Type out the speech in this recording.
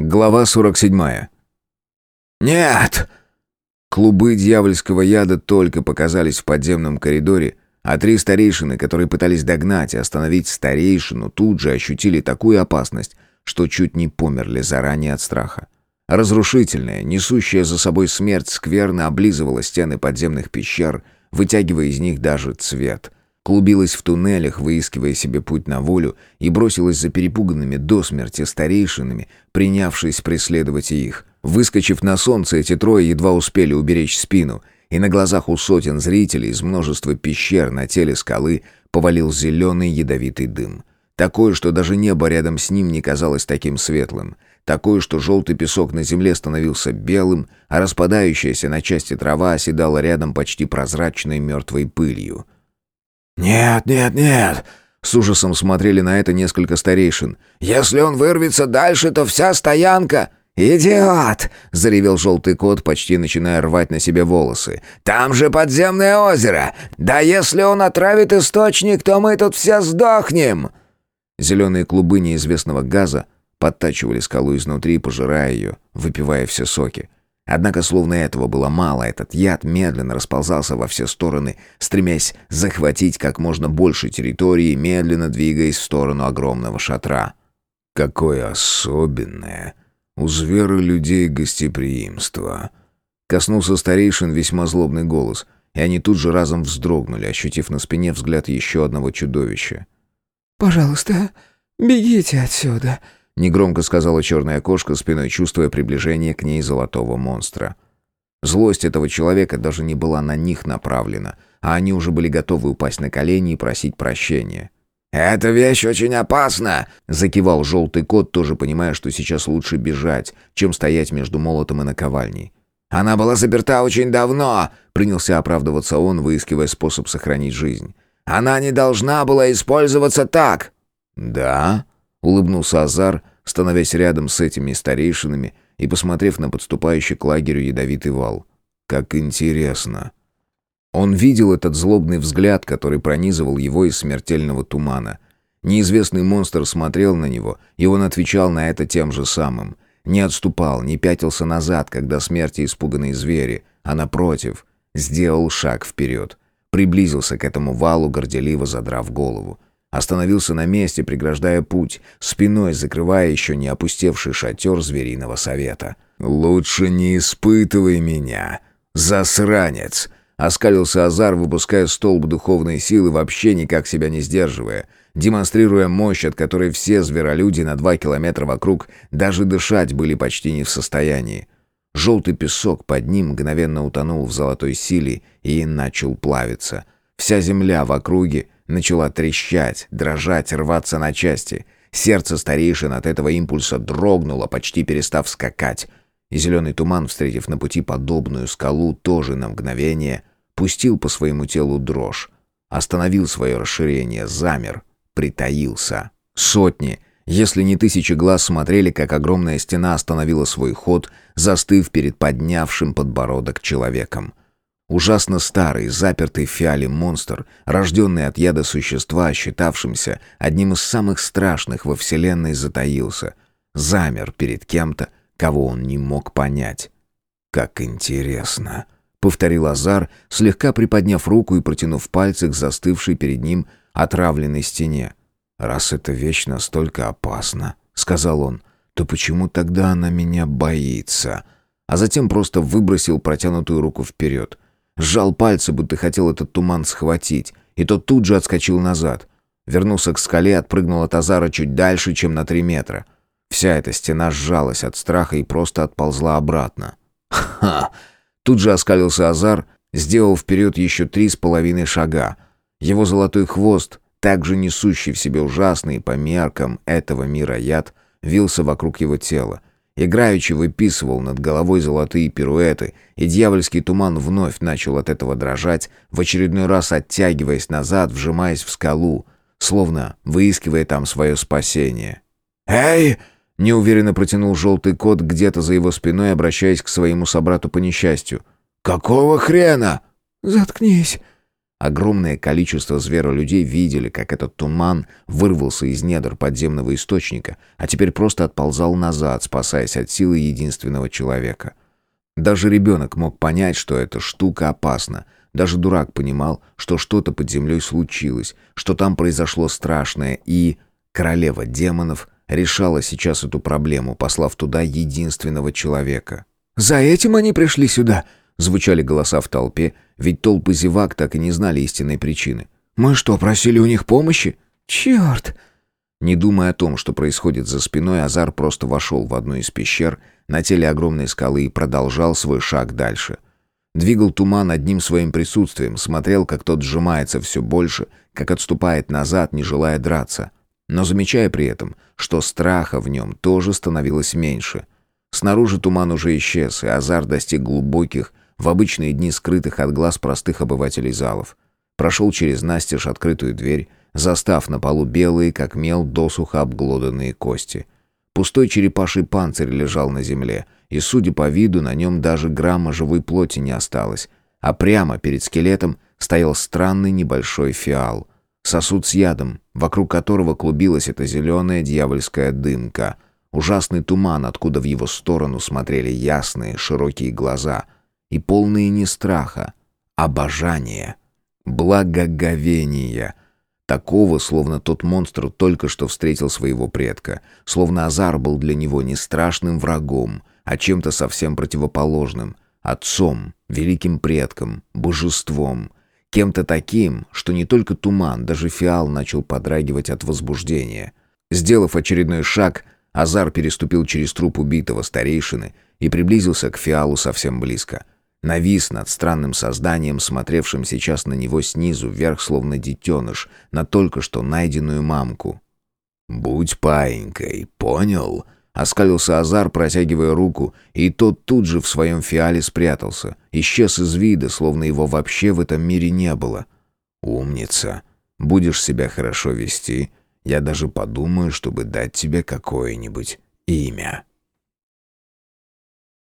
Глава 47. «Нет!» Клубы дьявольского яда только показались в подземном коридоре, а три старейшины, которые пытались догнать и остановить старейшину, тут же ощутили такую опасность, что чуть не померли заранее от страха. Разрушительная, несущая за собой смерть скверно облизывала стены подземных пещер, вытягивая из них даже цвет — клубилась в туннелях, выискивая себе путь на волю, и бросилась за перепуганными до смерти старейшинами, принявшись преследовать их. Выскочив на солнце, эти трое едва успели уберечь спину, и на глазах у сотен зрителей из множества пещер на теле скалы повалил зеленый ядовитый дым. Такое, что даже небо рядом с ним не казалось таким светлым. Такое, что желтый песок на земле становился белым, а распадающаяся на части трава оседала рядом почти прозрачной мертвой пылью. «Нет, нет, нет!» С ужасом смотрели на это несколько старейшин. «Если он вырвется дальше, то вся стоянка...» «Идиот!» — заревел желтый кот, почти начиная рвать на себе волосы. «Там же подземное озеро! Да если он отравит источник, то мы тут все сдохнем!» Зеленые клубы неизвестного газа подтачивали скалу изнутри, пожирая ее, выпивая все соки. Однако словно этого было мало, этот яд медленно расползался во все стороны, стремясь захватить как можно больше территории, медленно двигаясь в сторону огромного шатра. «Какое особенное у людей гостеприимство!» Коснулся старейшин весьма злобный голос, и они тут же разом вздрогнули, ощутив на спине взгляд еще одного чудовища. «Пожалуйста, бегите отсюда!» Негромко сказала черная кошка, спиной чувствуя приближение к ней золотого монстра. Злость этого человека даже не была на них направлена, а они уже были готовы упасть на колени и просить прощения. «Эта вещь очень опасна!» — закивал желтый кот, тоже понимая, что сейчас лучше бежать, чем стоять между молотом и наковальней. «Она была заперта очень давно!» — принялся оправдываться он, выискивая способ сохранить жизнь. «Она не должна была использоваться так!» «Да?» — улыбнулся Азар, становясь рядом с этими старейшинами и посмотрев на подступающий к лагерю ядовитый вал. «Как интересно!» Он видел этот злобный взгляд, который пронизывал его из смертельного тумана. Неизвестный монстр смотрел на него, и он отвечал на это тем же самым. Не отступал, не пятился назад, когда смерти испуганные звери, а напротив, сделал шаг вперед. Приблизился к этому валу, горделиво задрав голову. Остановился на месте, преграждая путь, спиной закрывая еще не опустевший шатер звериного совета. «Лучше не испытывай меня, засранец!» Оскалился Азар, выпуская столб духовной силы, вообще никак себя не сдерживая, демонстрируя мощь, от которой все зверолюди на два километра вокруг даже дышать были почти не в состоянии. Желтый песок под ним мгновенно утонул в золотой силе и начал плавиться. Вся земля в округе начала трещать, дрожать, рваться на части. Сердце старейшин от этого импульса дрогнуло, почти перестав скакать. И зеленый туман, встретив на пути подобную скалу, тоже на мгновение пустил по своему телу дрожь. Остановил свое расширение, замер, притаился. Сотни, если не тысячи глаз смотрели, как огромная стена остановила свой ход, застыв перед поднявшим подбородок человеком. Ужасно старый, запертый в фиале монстр, рожденный от яда существа, считавшимся одним из самых страшных во Вселенной, затаился. Замер перед кем-то, кого он не мог понять. «Как интересно!» — повторил Азар, слегка приподняв руку и протянув пальцы к застывшей перед ним отравленной стене. «Раз эта вещь настолько опасна», — сказал он, — «то почему тогда она меня боится?» А затем просто выбросил протянутую руку вперед — Сжал пальцы, будто хотел этот туман схватить, и тот тут же отскочил назад. Вернулся к скале, отпрыгнул от Азара чуть дальше, чем на три метра. Вся эта стена сжалась от страха и просто отползла обратно. «Ха!» Тут же оскалился Азар, сделал вперед еще три с половиной шага. Его золотой хвост, также несущий в себе ужасный по меркам этого мира яд, вился вокруг его тела, Играючи выписывал над головой золотые пируэты, и дьявольский туман вновь начал от этого дрожать, в очередной раз оттягиваясь назад, вжимаясь в скалу, словно выискивая там свое спасение. «Эй!» — неуверенно протянул желтый кот где-то за его спиной, обращаясь к своему собрату по несчастью. «Какого хрена?» «Заткнись!» Огромное количество зверолюдей видели, как этот туман вырвался из недр подземного источника, а теперь просто отползал назад, спасаясь от силы единственного человека. Даже ребенок мог понять, что эта штука опасна. Даже дурак понимал, что что-то под землей случилось, что там произошло страшное, и королева демонов решала сейчас эту проблему, послав туда единственного человека. «За этим они пришли сюда?» Звучали голоса в толпе, ведь толпы зевак так и не знали истинной причины. «Мы что, просили у них помощи? Черт!» Не думая о том, что происходит за спиной, Азар просто вошел в одну из пещер на теле огромной скалы и продолжал свой шаг дальше. Двигал туман одним своим присутствием, смотрел, как тот сжимается все больше, как отступает назад, не желая драться. Но замечая при этом, что страха в нем тоже становилось меньше. Снаружи туман уже исчез, и Азар достиг глубоких, в обычные дни скрытых от глаз простых обывателей залов. Прошел через настежь открытую дверь, застав на полу белые, как мел, досуха обглоданные кости. Пустой черепаший панцирь лежал на земле, и, судя по виду, на нем даже грамма живой плоти не осталось, а прямо перед скелетом стоял странный небольшой фиал. Сосуд с ядом, вокруг которого клубилась эта зеленая дьявольская дымка. Ужасный туман, откуда в его сторону смотрели ясные, широкие глаза — и полные не страха, а обожания, благоговения. Такого, словно тот монстр только что встретил своего предка, словно Азар был для него не страшным врагом, а чем-то совсем противоположным, отцом, великим предком, божеством, кем-то таким, что не только туман, даже фиал начал подрагивать от возбуждения. Сделав очередной шаг, Азар переступил через труп убитого старейшины и приблизился к фиалу совсем близко — Навис над странным созданием, смотревшим сейчас на него снизу вверх, словно детеныш, на только что найденную мамку. «Будь паинькой, понял?» Оскалился Азар, протягивая руку, и тот тут же в своем фиале спрятался. Исчез из вида, словно его вообще в этом мире не было. «Умница. Будешь себя хорошо вести. Я даже подумаю, чтобы дать тебе какое-нибудь имя».